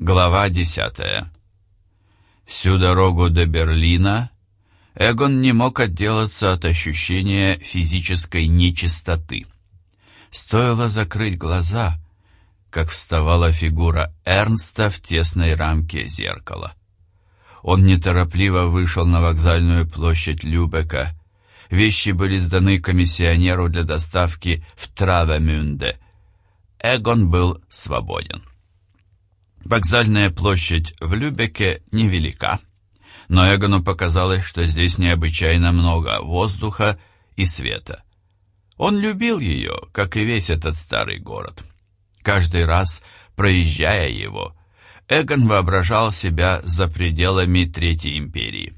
Глава десятая. Всю дорогу до Берлина Эгон не мог отделаться от ощущения физической нечистоты. Стоило закрыть глаза, как вставала фигура Эрнста в тесной рамке зеркала. Он неторопливо вышел на вокзальную площадь Любека. Вещи были сданы комиссионеру для доставки в Травемюнде. Эгон был свободен. Вокзальная площадь в Любеке невелика, но Эгону показалось, что здесь необычайно много воздуха и света. Он любил ее, как и весь этот старый город. Каждый раз, проезжая его, Эгон воображал себя за пределами Третьей империи.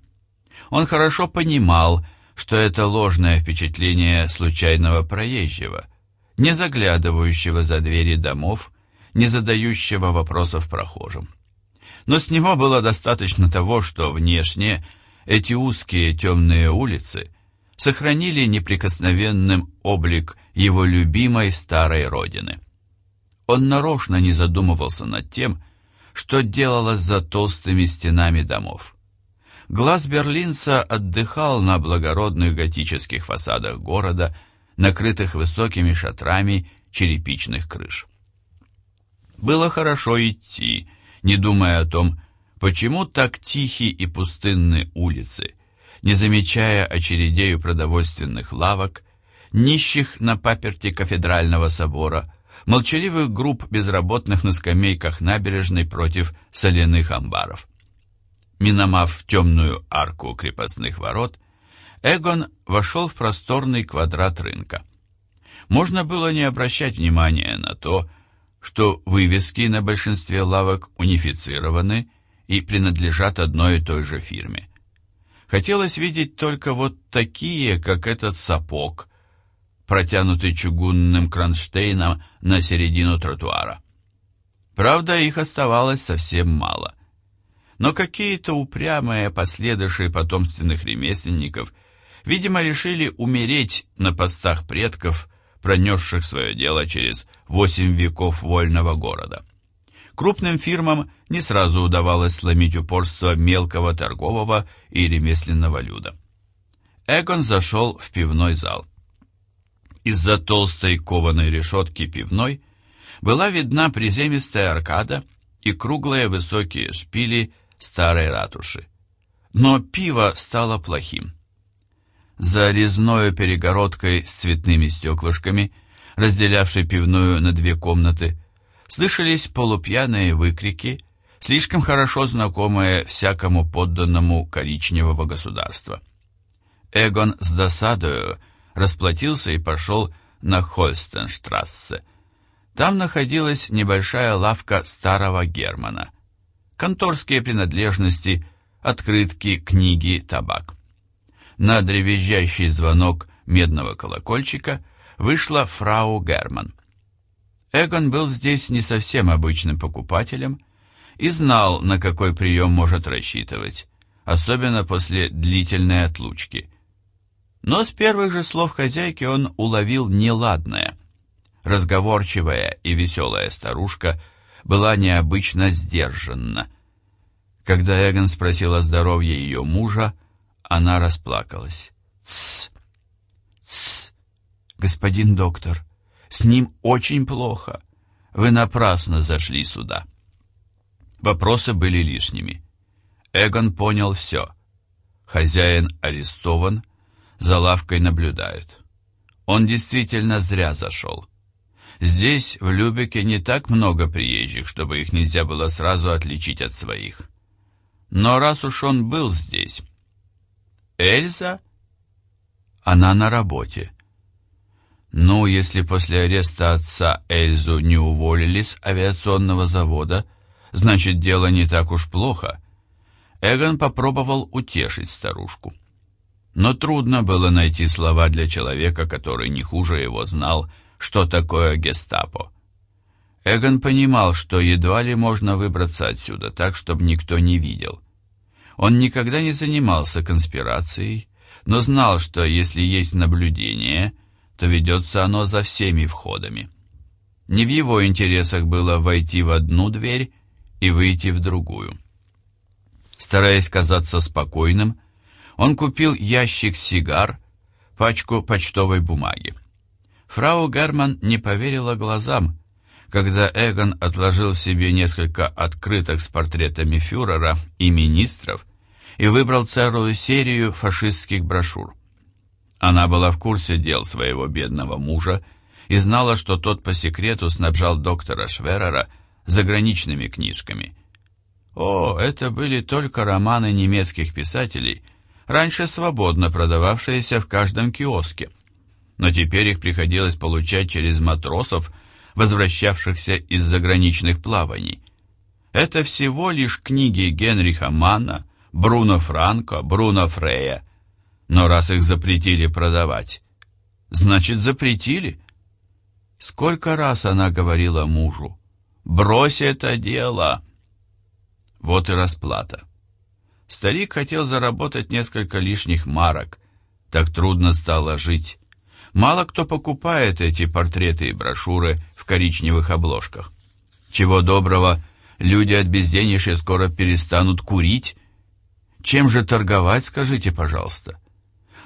Он хорошо понимал, что это ложное впечатление случайного проезжего, не заглядывающего за двери домов не задающего вопросов прохожим. Но с него было достаточно того, что внешне эти узкие темные улицы сохранили неприкосновенным облик его любимой старой родины. Он нарочно не задумывался над тем, что делалось за толстыми стенами домов. Глаз берлинца отдыхал на благородных готических фасадах города, накрытых высокими шатрами черепичных крыш. Было хорошо идти, не думая о том, почему так тихие и пустынные улицы, не замечая очередей у продовольственных лавок, нищих на паперти кафедрального собора, молчаливых групп безработных на скамейках набережной против соляных амбаров. Миномав темную арку крепостных ворот, Эгон вошел в просторный квадрат рынка. Можно было не обращать внимания на то, что вывески на большинстве лавок унифицированы и принадлежат одной и той же фирме. Хотелось видеть только вот такие, как этот сапог, протянутый чугунным кронштейном на середину тротуара. Правда, их оставалось совсем мало. Но какие-то упрямые последующие потомственных ремесленников, видимо, решили умереть на постах предков пронесших свое дело через восемь веков вольного города. Крупным фирмам не сразу удавалось сломить упорство мелкого торгового и ремесленного люда. Эгон зашел в пивной зал. Из-за толстой кованой решетки пивной была видна приземистая аркада и круглые высокие шпили старой ратуши. Но пиво стало плохим. За резной перегородкой с цветными стеклышками, разделявшей пивную на две комнаты, слышались полупьяные выкрики, слишком хорошо знакомые всякому подданному коричневого государства. Эгон с досадою расплатился и пошел на Хольстенштрассе. Там находилась небольшая лавка старого Германа. Конторские принадлежности, открытки, книги, табак на дребезжащий звонок медного колокольчика вышла фрау Герман. Эгон был здесь не совсем обычным покупателем и знал, на какой прием может рассчитывать, особенно после длительной отлучки. Но с первых же слов хозяйки он уловил неладное. Разговорчивая и веселая старушка была необычно сдержанна. Когда Эгон спросил о здоровье ее мужа, она расплакалась. «Тссс! Тссс! Господин доктор, с ним очень плохо. Вы напрасно зашли сюда». Вопросы были лишними. Эгон понял все. Хозяин арестован, за лавкой наблюдают. Он действительно зря зашел. Здесь, в Любеке, не так много приезжих, чтобы их нельзя было сразу отличить от своих. Но раз уж он был здесь, Эльза? Она на работе. Ну, если после ареста отца Эльзу не уволили с авиационного завода, значит, дело не так уж плохо. Эгон попробовал утешить старушку. Но трудно было найти слова для человека, который не хуже его знал, что такое гестапо. Эгон понимал, что едва ли можно выбраться отсюда так, чтобы никто не видел. Он никогда не занимался конспирацией, но знал, что если есть наблюдение, то ведется оно за всеми входами. Не в его интересах было войти в одну дверь и выйти в другую. Стараясь казаться спокойным, он купил ящик сигар, пачку почтовой бумаги. Фрау Герман не поверила глазам, когда Эгон отложил себе несколько открыток с портретами фюрера и министров и выбрал целую серию фашистских брошюр. Она была в курсе дел своего бедного мужа и знала, что тот по секрету снабжал доктора Шверера заграничными книжками. О, это были только романы немецких писателей, раньше свободно продававшиеся в каждом киоске. Но теперь их приходилось получать через матросов, возвращавшихся из заграничных плаваний. Это всего лишь книги Генриха Манна, Бруно Франко, Бруно Фрея. Но раз их запретили продавать, значит запретили. Сколько раз она говорила мужу, брось это дело. Вот и расплата. Старик хотел заработать несколько лишних марок. Так трудно стало жить. Мало кто покупает эти портреты и брошюры в коричневых обложках. Чего доброго, люди от безденежья скоро перестанут курить. Чем же торговать, скажите, пожалуйста?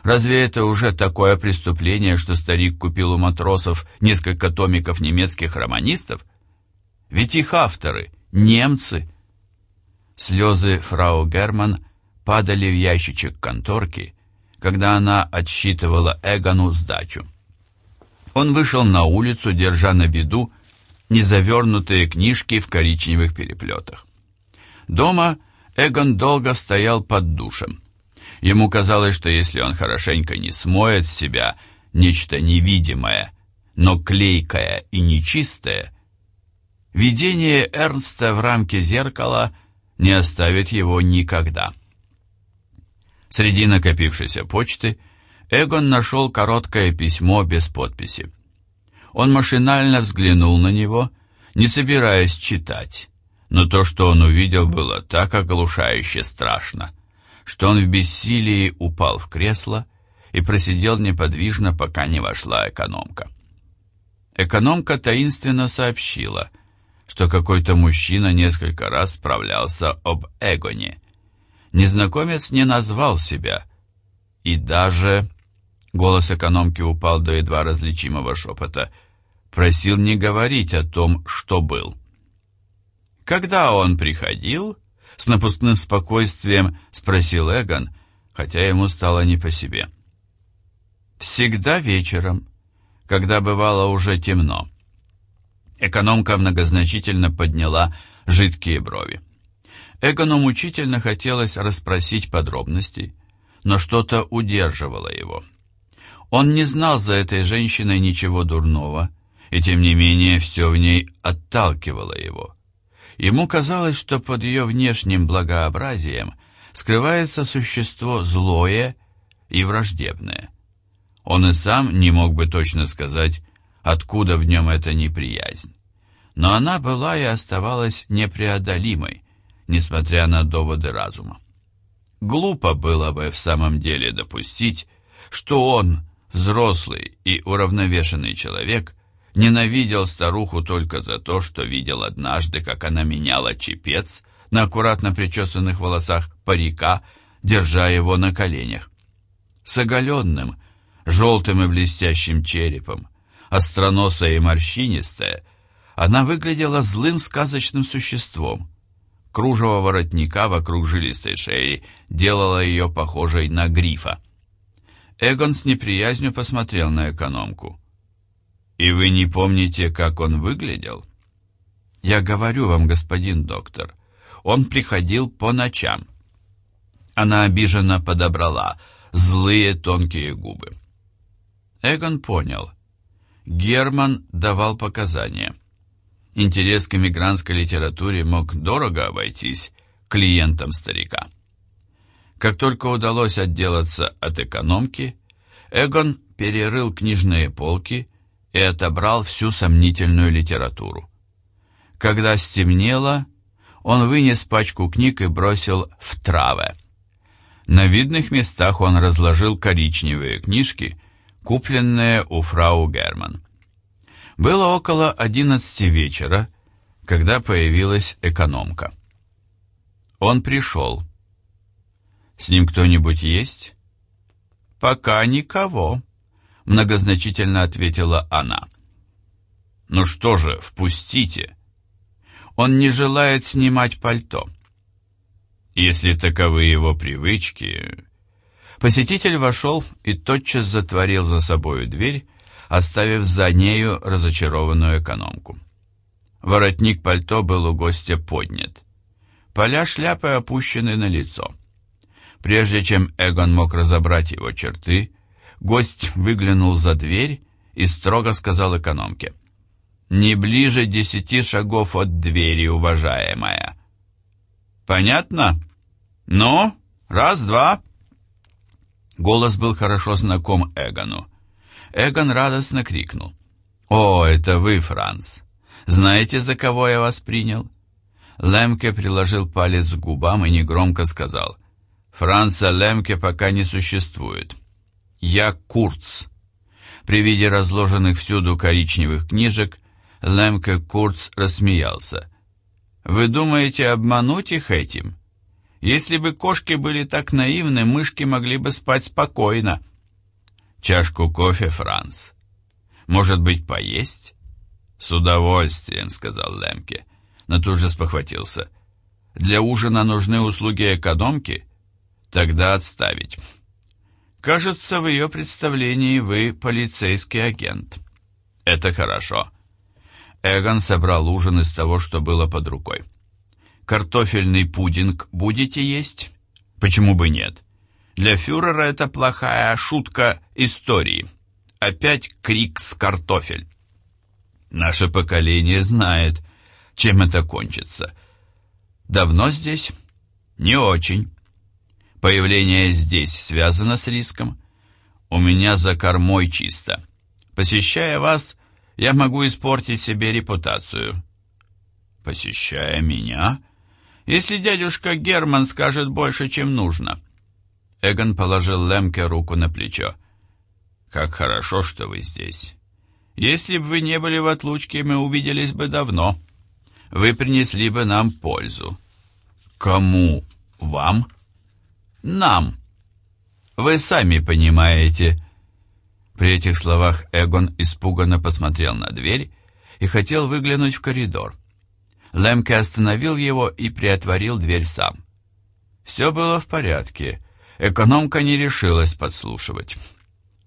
Разве это уже такое преступление, что старик купил у матросов несколько томиков немецких романистов? Ведь их авторы — немцы. Слезы фрау Герман падали в ящичек конторки, когда она отсчитывала Эгону сдачу. Он вышел на улицу, держа на виду незавернутые книжки в коричневых переплетах. Дома Эгон долго стоял под душем. Ему казалось, что если он хорошенько не смоет с себя нечто невидимое, но клейкое и нечистое, видение Эрнста в рамке зеркала не оставит его никогда. Среди накопившейся почты Эгон нашел короткое письмо без подписи. Он машинально взглянул на него, не собираясь читать, но то, что он увидел, было так оглушающе страшно, что он в бессилии упал в кресло и просидел неподвижно, пока не вошла экономка. Экономка таинственно сообщила, что какой-то мужчина несколько раз справлялся об Эгоне. Незнакомец не назвал себя, и даже... Голос экономки упал до едва различимого шепота. Просил не говорить о том, что был. Когда он приходил, с напускным спокойствием спросил Эгон, хотя ему стало не по себе. «Всегда вечером, когда бывало уже темно». Экономка многозначительно подняла жидкие брови. Эгону мучительно хотелось расспросить подробности, но что-то удерживало его. Он не знал за этой женщиной ничего дурного, и тем не менее все в ней отталкивало его. Ему казалось, что под ее внешним благообразием скрывается существо злое и враждебное. Он и сам не мог бы точно сказать, откуда в нем эта неприязнь. Но она была и оставалась непреодолимой, несмотря на доводы разума. Глупо было бы в самом деле допустить, что он, взрослый и уравновешенный человек, ненавидел старуху только за то, что видел однажды, как она меняла чепец на аккуратно причесанных волосах парика, держа его на коленях. С оголенным, желтым и блестящим черепом, остроносая и морщинистая, она выглядела злым сказочным существом. Кружево воротника вокруг жилистой шеи делало ее похожей на грифа. Эгон с неприязнью посмотрел на экономку. «И вы не помните, как он выглядел?» «Я говорю вам, господин доктор, он приходил по ночам». Она обиженно подобрала злые тонкие губы. Эгон понял. Герман давал показания. Интерес к эмигрантской литературе мог дорого обойтись клиентам старика. Как только удалось отделаться от экономки, Эгон перерыл книжные полки и отобрал всю сомнительную литературу. Когда стемнело, он вынес пачку книг и бросил в травы. На видных местах он разложил коричневые книжки, купленные у фрау Герман. Было около одиннадцати вечера, когда появилась экономка. Он пришел. «С ним кто-нибудь есть?» «Пока никого», — многозначительно ответила она. «Ну что же, впустите. Он не желает снимать пальто». Если таковы его привычки... Посетитель вошел и тотчас затворил за собою дверь, оставив за нею разочарованную экономку. Воротник пальто был у гостя поднят. Поля шляпы опущены на лицо. Прежде чем Эгон мог разобрать его черты, гость выглянул за дверь и строго сказал экономке. «Не ближе десяти шагов от двери, уважаемая». «Понятно? Ну, раз-два». Голос был хорошо знаком Эгону. Эгон радостно крикнул. «О, это вы, Франц! Знаете, за кого я вас принял?» Лемке приложил палец к губам и негромко сказал. «Франца Лемке пока не существует. Я Курц». При виде разложенных всюду коричневых книжек Лемке Курц рассмеялся. «Вы думаете обмануть их этим?» Если бы кошки были так наивны, мышки могли бы спать спокойно. Чашку кофе, Франц. Может быть, поесть? С удовольствием, сказал Лемке, но тут же спохватился. Для ужина нужны услуги экономки? Тогда отставить. Кажется, в ее представлении вы полицейский агент. Это хорошо. Эгон собрал ужин из того, что было под рукой. Картофельный пудинг будете есть? Почему бы нет? Для фюрера это плохая шутка истории. Опять крик с картофель. Наше поколение знает, чем это кончится. Давно здесь? Не очень. Появление здесь связано с риском. У меня за кормой чисто. Посещая вас, я могу испортить себе репутацию. Посещая меня, если дядюшка Герман скажет больше, чем нужно». Эгон положил Лемке руку на плечо. «Как хорошо, что вы здесь. Если бы вы не были в отлучке, мы увиделись бы давно. Вы принесли бы нам пользу». «Кому? Вам?» «Нам. Вы сами понимаете». При этих словах Эгон испуганно посмотрел на дверь и хотел выглянуть в коридор. Лемке остановил его и приотворил дверь сам. Все было в порядке. Экономка не решилась подслушивать.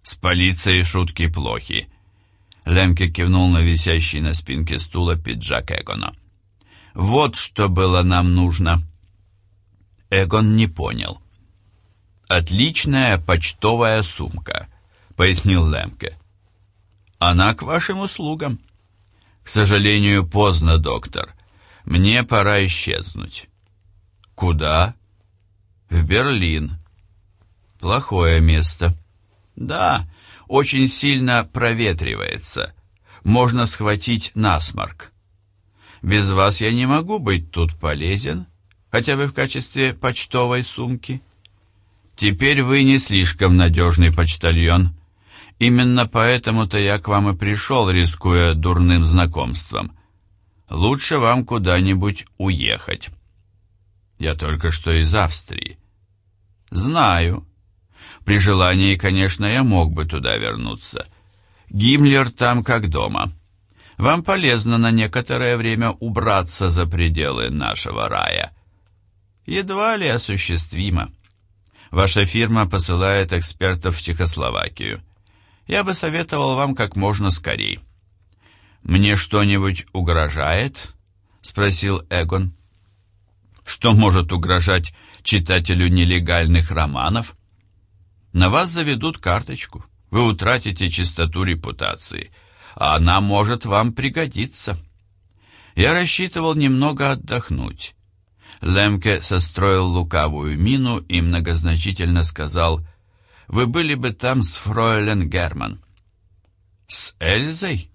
«С полицией шутки плохи». Лемке кивнул на висящий на спинке стула пиджак Эгона. «Вот что было нам нужно». Эгон не понял. «Отличная почтовая сумка», — пояснил Лемке. «Она к вашим услугам». «К сожалению, поздно, доктор. Мне пора исчезнуть. Куда? В Берлин. Плохое место. Да, очень сильно проветривается. Можно схватить насморк. Без вас я не могу быть тут полезен, хотя бы в качестве почтовой сумки. Теперь вы не слишком надежный почтальон. Именно поэтому-то я к вам и пришел, рискуя дурным знакомством лучше вам куда-нибудь уехать. Я только что из Австрии. Знаю. При желании, конечно, я мог бы туда вернуться. Гиммлер там как дома. Вам полезно на некоторое время убраться за пределы нашего рая. Едва ли осуществимо. Ваша фирма посылает экспертов в Чехословакию. Я бы советовал вам как можно скорее. «Мне что-нибудь угрожает?» — спросил Эгон. «Что может угрожать читателю нелегальных романов?» «На вас заведут карточку, вы утратите чистоту репутации, а она может вам пригодиться». Я рассчитывал немного отдохнуть. Лемке состроил лукавую мину и многозначительно сказал, «Вы были бы там с фройлен Герман». «С Эльзой?»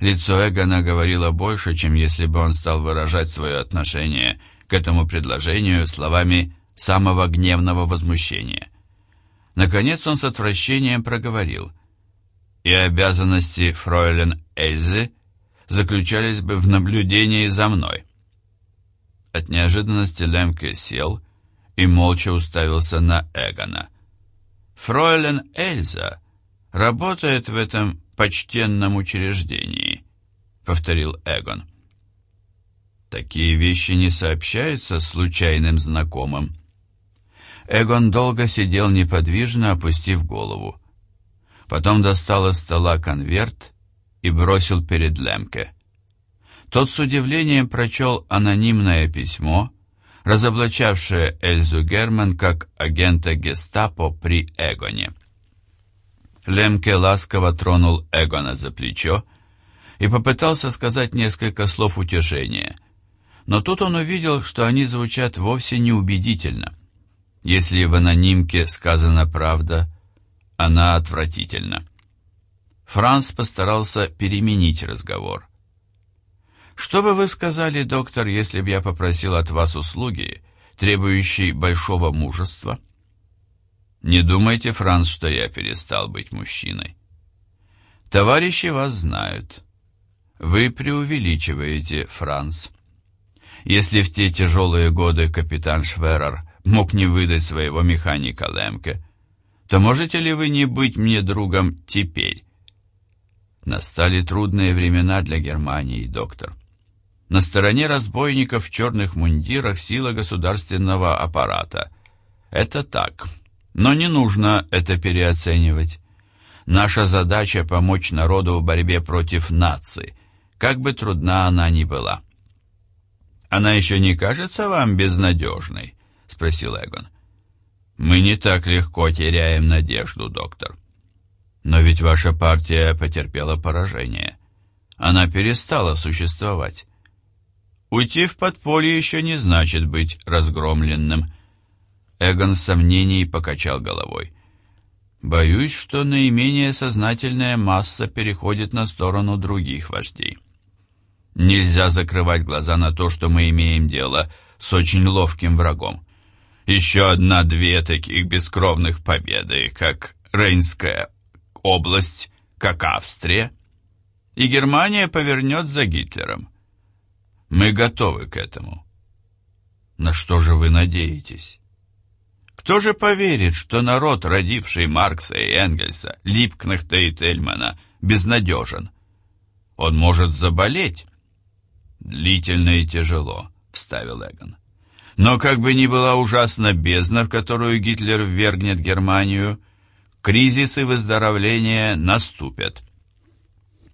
Лицо Эгона говорило больше, чем если бы он стал выражать свое отношение к этому предложению словами самого гневного возмущения. Наконец он с отвращением проговорил. «И обязанности фройлен Эльзы заключались бы в наблюдении за мной. От неожиданности Лемке сел и молча уставился на Эгона. «Фройлен Эльза работает в этом почтенном учреждении», — повторил Эгон. «Такие вещи не сообщаются случайным знакомым». Эгон долго сидел неподвижно, опустив голову. Потом достал из стола конверт и бросил перед Лемке. Тот с удивлением прочел анонимное письмо, разоблачавшее Эльзу Герман как агента гестапо при Эгоне. Лемке ласково тронул Эгона за плечо и попытался сказать несколько слов утешения. Но тут он увидел, что они звучат вовсе неубедительно. Если в анонимке сказана правда, она отвратительна. Франц постарался переменить разговор. «Что бы вы сказали, доктор, если бы я попросил от вас услуги, требующей большого мужества?» «Не думайте, Франц, что я перестал быть мужчиной. Товарищи вас знают. Вы преувеличиваете, Франц. Если в те тяжелые годы капитан Шверер мог не выдать своего механика Лемке, то можете ли вы не быть мне другом теперь?» Настали трудные времена для Германии, доктор. На стороне разбойников в черных мундирах сила государственного аппарата. Это так. Но не нужно это переоценивать. Наша задача – помочь народу в борьбе против нации, как бы трудна она ни была. «Она еще не кажется вам безнадежной?» – спросил Эгон. «Мы не так легко теряем надежду, доктор. Но ведь ваша партия потерпела поражение. Она перестала существовать. Уйти в подполье еще не значит быть разгромленным. Эгон в сомнении покачал головой. Боюсь, что наименее сознательная масса переходит на сторону других вождей. Нельзя закрывать глаза на то, что мы имеем дело с очень ловким врагом. Еще одна-две таких бескровных победы, как Рейнская область, как Австрия, и Германия повернет за Гитлером. Мы готовы к этому. На что же вы надеетесь? Кто же поверит, что народ, родивший Маркса и Энгельса, Липкнехта и Тельмана, безнадежен? Он может заболеть. Длительно и тяжело, вставил Эгон. Но как бы ни была ужасна бездна, в которую Гитлер ввергнет Германию, кризисы выздоровления наступят.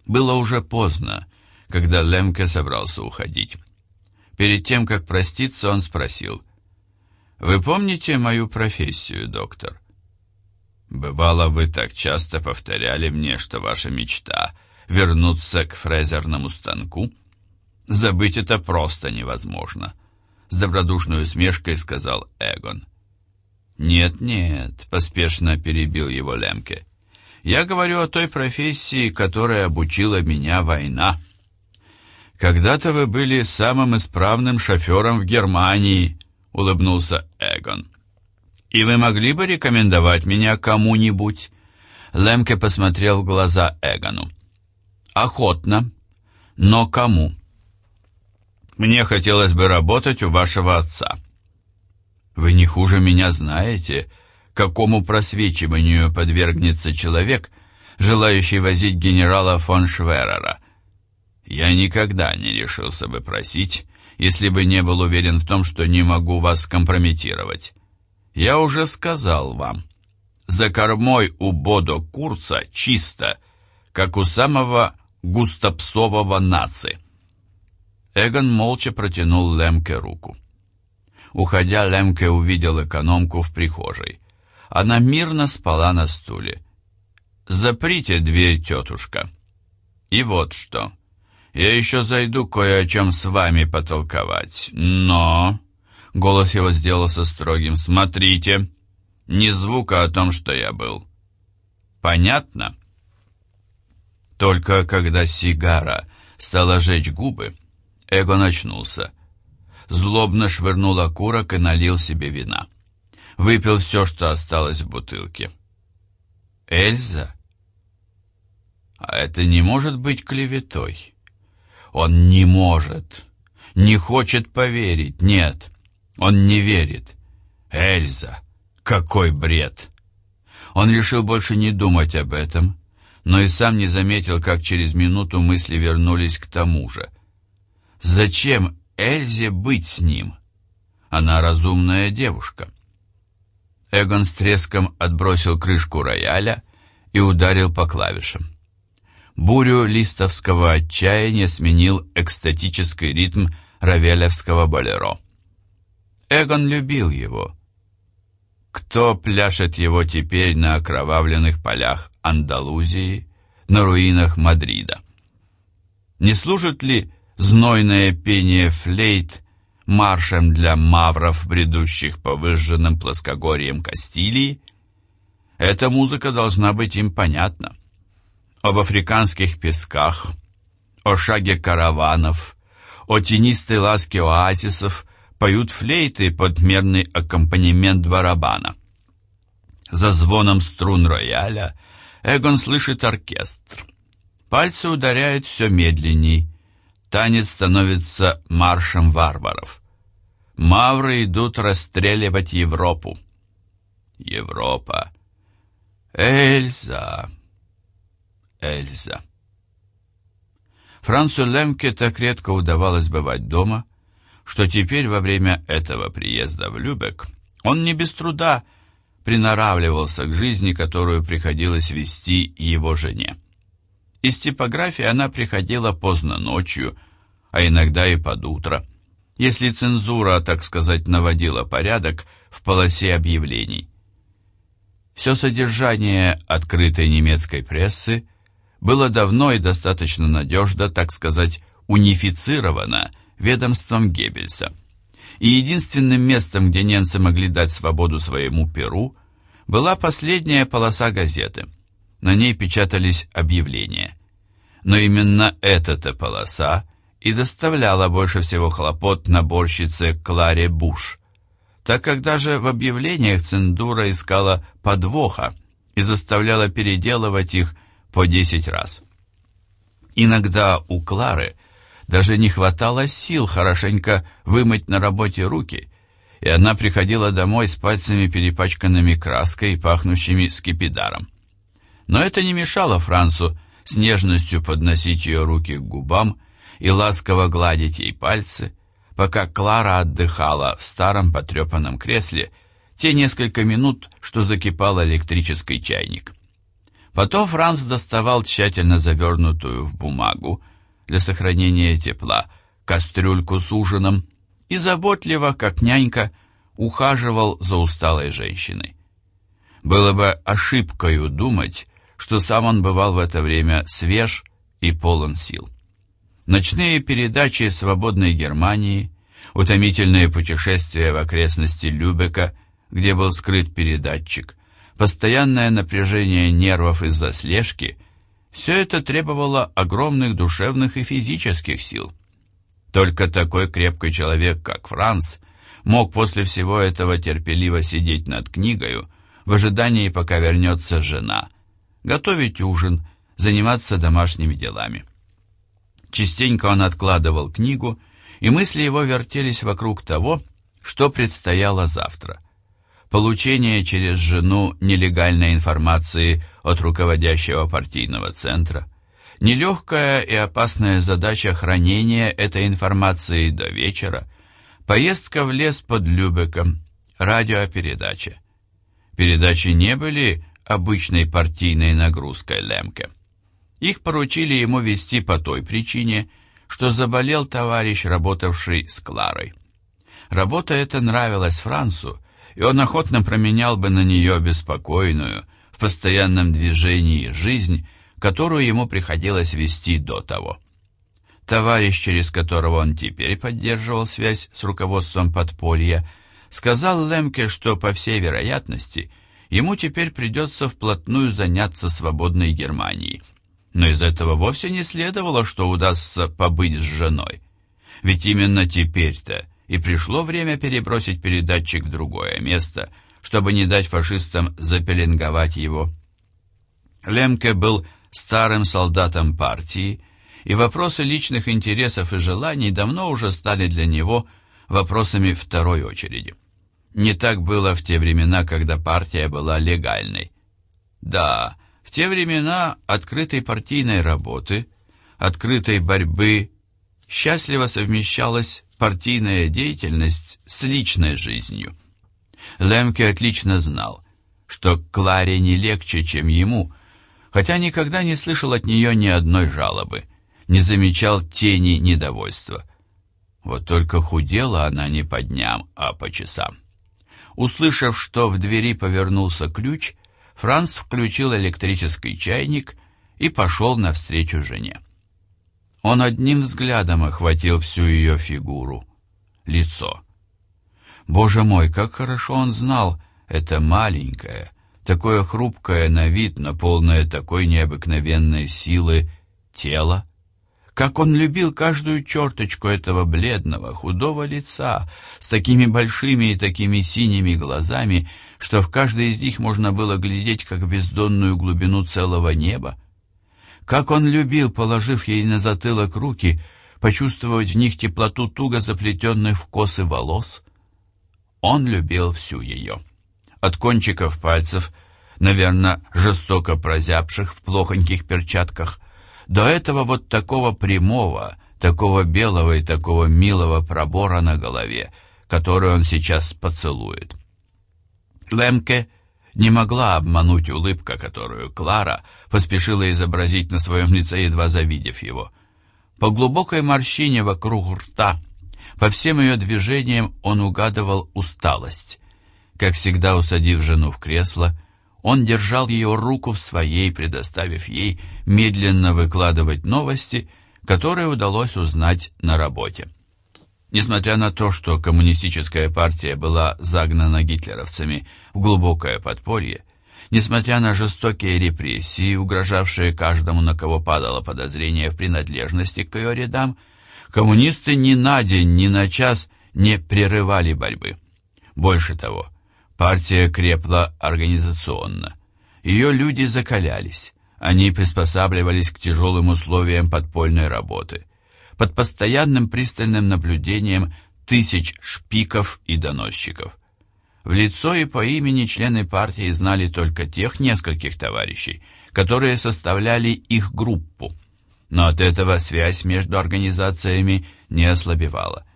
Было уже поздно, когда Лемке собрался уходить. Перед тем, как проститься, он спросил, «Вы помните мою профессию, доктор?» «Бывало, вы так часто повторяли мне, что ваша мечта — вернуться к фрезерному станку. Забыть это просто невозможно», — с добродушной усмешкой сказал Эгон. «Нет-нет», — поспешно перебил его Лемке. «Я говорю о той профессии, которая обучила меня война». «Когда-то вы были самым исправным шофером в Германии», — улыбнулся Эгон. «И вы могли бы рекомендовать меня кому-нибудь?» Лемке посмотрел в глаза Эгону. «Охотно. Но кому?» «Мне хотелось бы работать у вашего отца». «Вы не хуже меня знаете, какому просвечиванию подвергнется человек, желающий возить генерала фон Шверера», я никогда не решился бы просить, если бы не был уверен в том, что не могу вас скомпрометировать. Я уже сказал вам, за кормой у Бодо Курца чисто, как у самого густопсового наци. Эгон молча протянул Лемке руку. Уходя, Лемке увидел экономку в прихожей. Она мирно спала на стуле. «Заприте дверь, тетушка». «И вот что. Я еще зайду кое о чем с вами потолковать, но...» Голос его сделался строгим. «Смотрите, ни звука о том, что я был. Понятно?» Только когда сигара стала жечь губы, Эго начнулся. Злобно швырнул окурок и налил себе вина. Выпил все, что осталось в бутылке. «Эльза?» «А это не может быть клеветой». Он не может, не хочет поверить, нет, он не верит. Эльза, какой бред! Он решил больше не думать об этом, но и сам не заметил, как через минуту мысли вернулись к тому же. Зачем Эльзе быть с ним? Она разумная девушка. Эгон с треском отбросил крышку рояля и ударил по клавишам. Бурю листовского отчаяния сменил экстатический ритм равелевского болеро. Эгон любил его. Кто пляшет его теперь на окровавленных полях Андалузии, на руинах Мадрида? Не служит ли знойное пение флейт маршем для мавров, бредущих по выжженным плоскогорьям Кастилии? Эта музыка должна быть им понятна. Об африканских песках, о шаге караванов, о тенистой ласке оазисов поют флейты под мерный аккомпанемент барабана. За звоном струн рояля Эгон слышит оркестр. Пальцы ударяют все медленней. Танец становится маршем варваров. Мавры идут расстреливать Европу. Европа. Эльза. Эльза. Францу Лемке так редко удавалось бывать дома, что теперь во время этого приезда в Любек он не без труда приноравливался к жизни, которую приходилось вести его жене. Из типографии она приходила поздно ночью, а иногда и под утро, если цензура, так сказать, наводила порядок в полосе объявлений. Все содержание открытой немецкой прессы было давно и достаточно надежно, так сказать, унифицировано ведомством Геббельса. И единственным местом, где немцы могли дать свободу своему перу, была последняя полоса газеты. На ней печатались объявления. Но именно эта-то полоса и доставляла больше всего хлопот наборщице Кларе Буш, так как даже в объявлениях цензура искала подвоха и заставляла переделывать их по десять раз. Иногда у Клары – даже не хватало сил хорошенько вымыть на работе руки, и она приходила домой с пальцами перепачканными краской и пахнущими скипидаром. Но это не мешало Францу с нежностью подносить ее руки к губам и ласково гладить ей пальцы, пока Клара отдыхала в старом потрепанном кресле те несколько минут, что закипал электрический чайник. Потом Франц доставал тщательно завернутую в бумагу для сохранения тепла кастрюльку с ужином и заботливо, как нянька, ухаживал за усталой женщиной. Было бы ошибкою думать, что сам он бывал в это время свеж и полон сил. Ночные передачи свободной Германии, утомительные путешествия в окрестности Любека, где был скрыт передатчик, постоянное напряжение нервов из-за слежки – все это требовало огромных душевных и физических сил. Только такой крепкий человек, как Франц, мог после всего этого терпеливо сидеть над книгою в ожидании, пока вернется жена, готовить ужин, заниматься домашними делами. Частенько он откладывал книгу, и мысли его вертелись вокруг того, что предстояло завтра – получение через жену нелегальной информации от руководящего партийного центра, нелегкая и опасная задача хранения этой информации до вечера, поездка в лес под Любеком, радиопередача. Передачи не были обычной партийной нагрузкой Лемке. Их поручили ему вести по той причине, что заболел товарищ, работавший с Кларой. Работа эта нравилась Францу, и он охотно променял бы на нее беспокойную, в постоянном движении жизнь, которую ему приходилось вести до того. Товарищ, через которого он теперь поддерживал связь с руководством подполья, сказал Лемке, что, по всей вероятности, ему теперь придется вплотную заняться свободной Германией. Но из этого вовсе не следовало, что удастся побыть с женой. Ведь именно теперь-то и пришло время перебросить передатчик в другое место, чтобы не дать фашистам запеленговать его. Лемке был старым солдатом партии и вопросы личных интересов и желаний давно уже стали для него вопросами второй очереди. Не так было в те времена, когда партия была легальной. Да, в те времена открытой партийной работы, открытой борьбы счастливо совмещалась партийная деятельность с личной жизнью. Лемке отлично знал, что Кларе не легче, чем ему, хотя никогда не слышал от нее ни одной жалобы, не замечал тени недовольства. Вот только худела она не по дням, а по часам. Услышав, что в двери повернулся ключ, Франц включил электрический чайник и пошел навстречу жене. Он одним взглядом охватил всю ее фигуру, лицо. Боже мой, как хорошо он знал это маленькое, такое хрупкое на вид, но полное такой необыкновенной силы тело. Как он любил каждую черточку этого бледного, худого лица, с такими большими и такими синими глазами, что в каждой из них можно было глядеть, как в бездонную глубину целого неба. Как он любил, положив ей на затылок руки, почувствовать в них теплоту туго заплетенных в косы волос. Он любил всю ее. От кончиков пальцев, наверное, жестоко прозябших в плохоньких перчатках, до этого вот такого прямого, такого белого и такого милого пробора на голове, который он сейчас поцелует. Лемке не могла обмануть улыбка, которую Клара поспешила изобразить на своем лице, едва завидев его. По глубокой морщине вокруг рта, по всем ее движениям он угадывал усталость. Как всегда усадив жену в кресло, он держал ее руку в своей, предоставив ей медленно выкладывать новости, которые удалось узнать на работе. Несмотря на то, что коммунистическая партия была загнана гитлеровцами в глубокое подполье, несмотря на жестокие репрессии, угрожавшие каждому, на кого падало подозрение в принадлежности к ее рядам, коммунисты ни на день, ни на час не прерывали борьбы. Больше того, партия крепла организационно. Ее люди закалялись, они приспосабливались к тяжелым условиям подпольной работы под постоянным пристальным наблюдением тысяч шпиков и доносчиков. В лицо и по имени члены партии знали только тех нескольких товарищей, которые составляли их группу. Но от этого связь между организациями не ослабевала.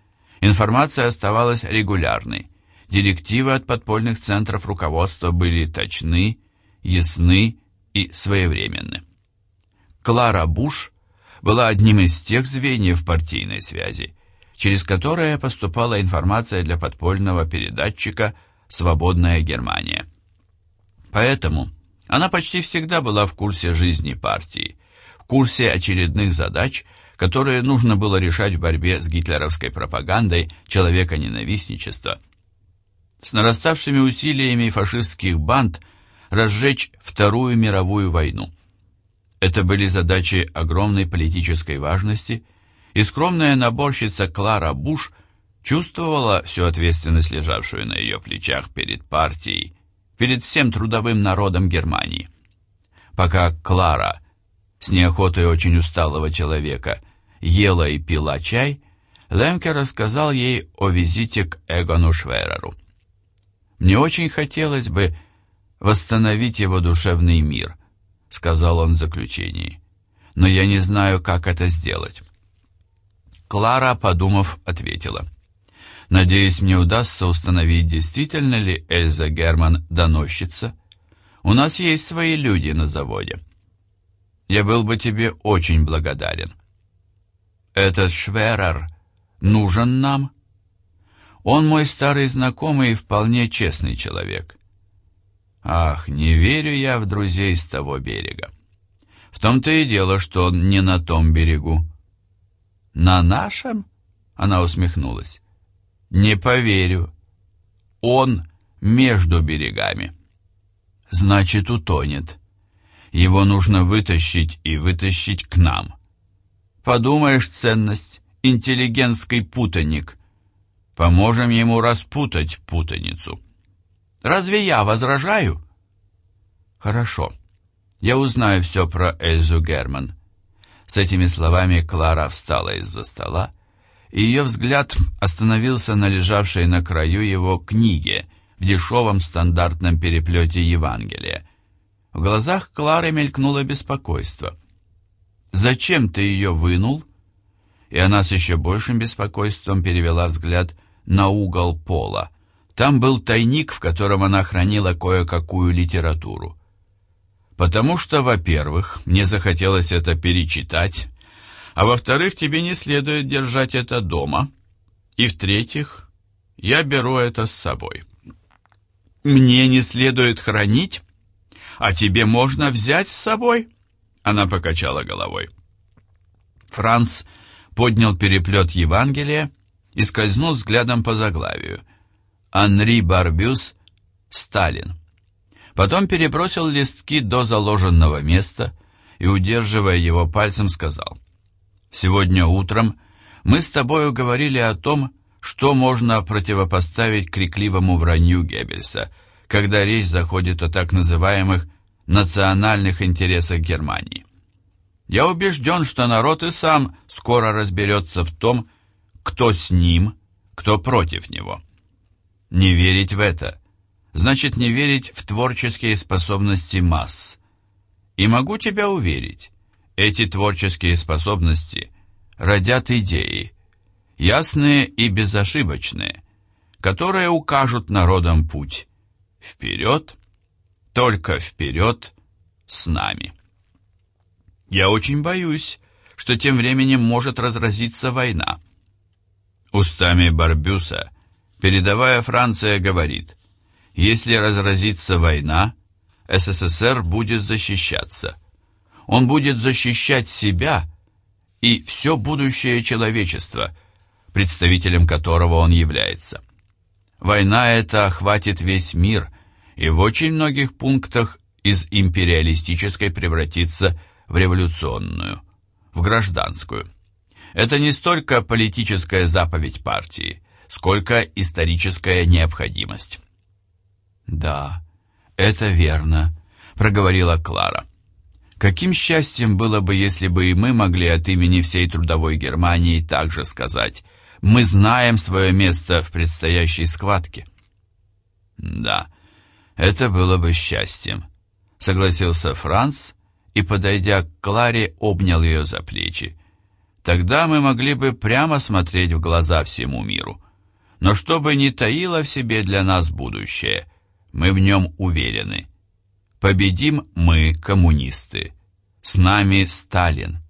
Информация оставалась регулярной. Директивы от подпольных центров руководства были точны, ясны и своевременны. Клара Буш была одним из тех звеньев партийной связи, через которое поступала информация для подпольного передатчика «Свободная Германия». Поэтому она почти всегда была в курсе жизни партии, в курсе очередных задач, которые нужно было решать в борьбе с гитлеровской пропагандой человека-ненавистничества. С нараставшими усилиями фашистских банд разжечь Вторую мировую войну – это были задачи огромной политической важности, и скромная наборщица Клара Буш чувствовала всю ответственность, лежавшую на ее плечах перед партией, перед всем трудовым народом Германии. Пока Клара, с неохотой очень усталого человека, ела и пила чай, Лемке рассказал ей о визите к Эгону Швереру. «Мне очень хотелось бы восстановить его душевный мир», сказал он в заключении. «Но я не знаю, как это сделать». Клара, подумав, ответила. «Надеюсь, мне удастся установить, действительно ли Эльза Герман доносчица. У нас есть свои люди на заводе. Я был бы тебе очень благодарен». «Этот Шверер нужен нам?» «Он мой старый знакомый и вполне честный человек. Ах, не верю я в друзей с того берега. В том-то и дело, что он не на том берегу. На нашем? Она усмехнулась. Не поверю. Он между берегами. Значит, утонет. Его нужно вытащить и вытащить к нам. Подумаешь, ценность, интеллигентский путаник. Поможем ему распутать путаницу. Разве я возражаю? Хорошо. Я узнаю все про Эльзу Герман. С этими словами Клара встала из-за стола, и ее взгляд остановился на лежавшей на краю его книге в дешевом стандартном переплете Евангелия. В глазах Клары мелькнуло беспокойство. «Зачем ты ее вынул?» И она с еще большим беспокойством перевела взгляд на угол пола. Там был тайник, в котором она хранила кое-какую литературу. Потому что, во-первых, мне захотелось это перечитать, а во-вторых, тебе не следует держать это дома, и в-третьих, я беру это с собой. Мне не следует хранить, а тебе можно взять с собой? Она покачала головой. Франц поднял переплет Евангелия и скользнул взглядом по заглавию. Анри Барбюс, Сталин. Потом перебросил листки до заложенного места и, удерживая его пальцем, сказал, «Сегодня утром мы с тобою говорили о том, что можно противопоставить крикливому вранью Геббельса, когда речь заходит о так называемых национальных интересах Германии. Я убежден, что народ и сам скоро разберется в том, кто с ним, кто против него. Не верить в это значит не верить в творческие способности масс. И могу тебя уверить, эти творческие способности родят идеи, ясные и безошибочные, которые укажут народам путь. Вперед, только вперед с нами. Я очень боюсь, что тем временем может разразиться война. Устами Барбюса передовая Франция говорит – если разразится война, СССР будет защищаться. Он будет защищать себя и все будущее человечества, представителем которого он является. Война эта охватит весь мир и в очень многих пунктах из империалистической превратится в революционную, в гражданскую. Это не столько политическая заповедь партии, сколько историческая необходимость. «Да, это верно», — проговорила Клара. «Каким счастьем было бы, если бы и мы могли от имени всей трудовой Германии также сказать, мы знаем свое место в предстоящей схватке». «Да, это было бы счастьем», — согласился Франц и, подойдя к Кларе, обнял ее за плечи. «Тогда мы могли бы прямо смотреть в глаза всему миру. Но что бы ни таило в себе для нас будущее — мы в нем уверены. Победим мы, коммунисты. С нами Сталин.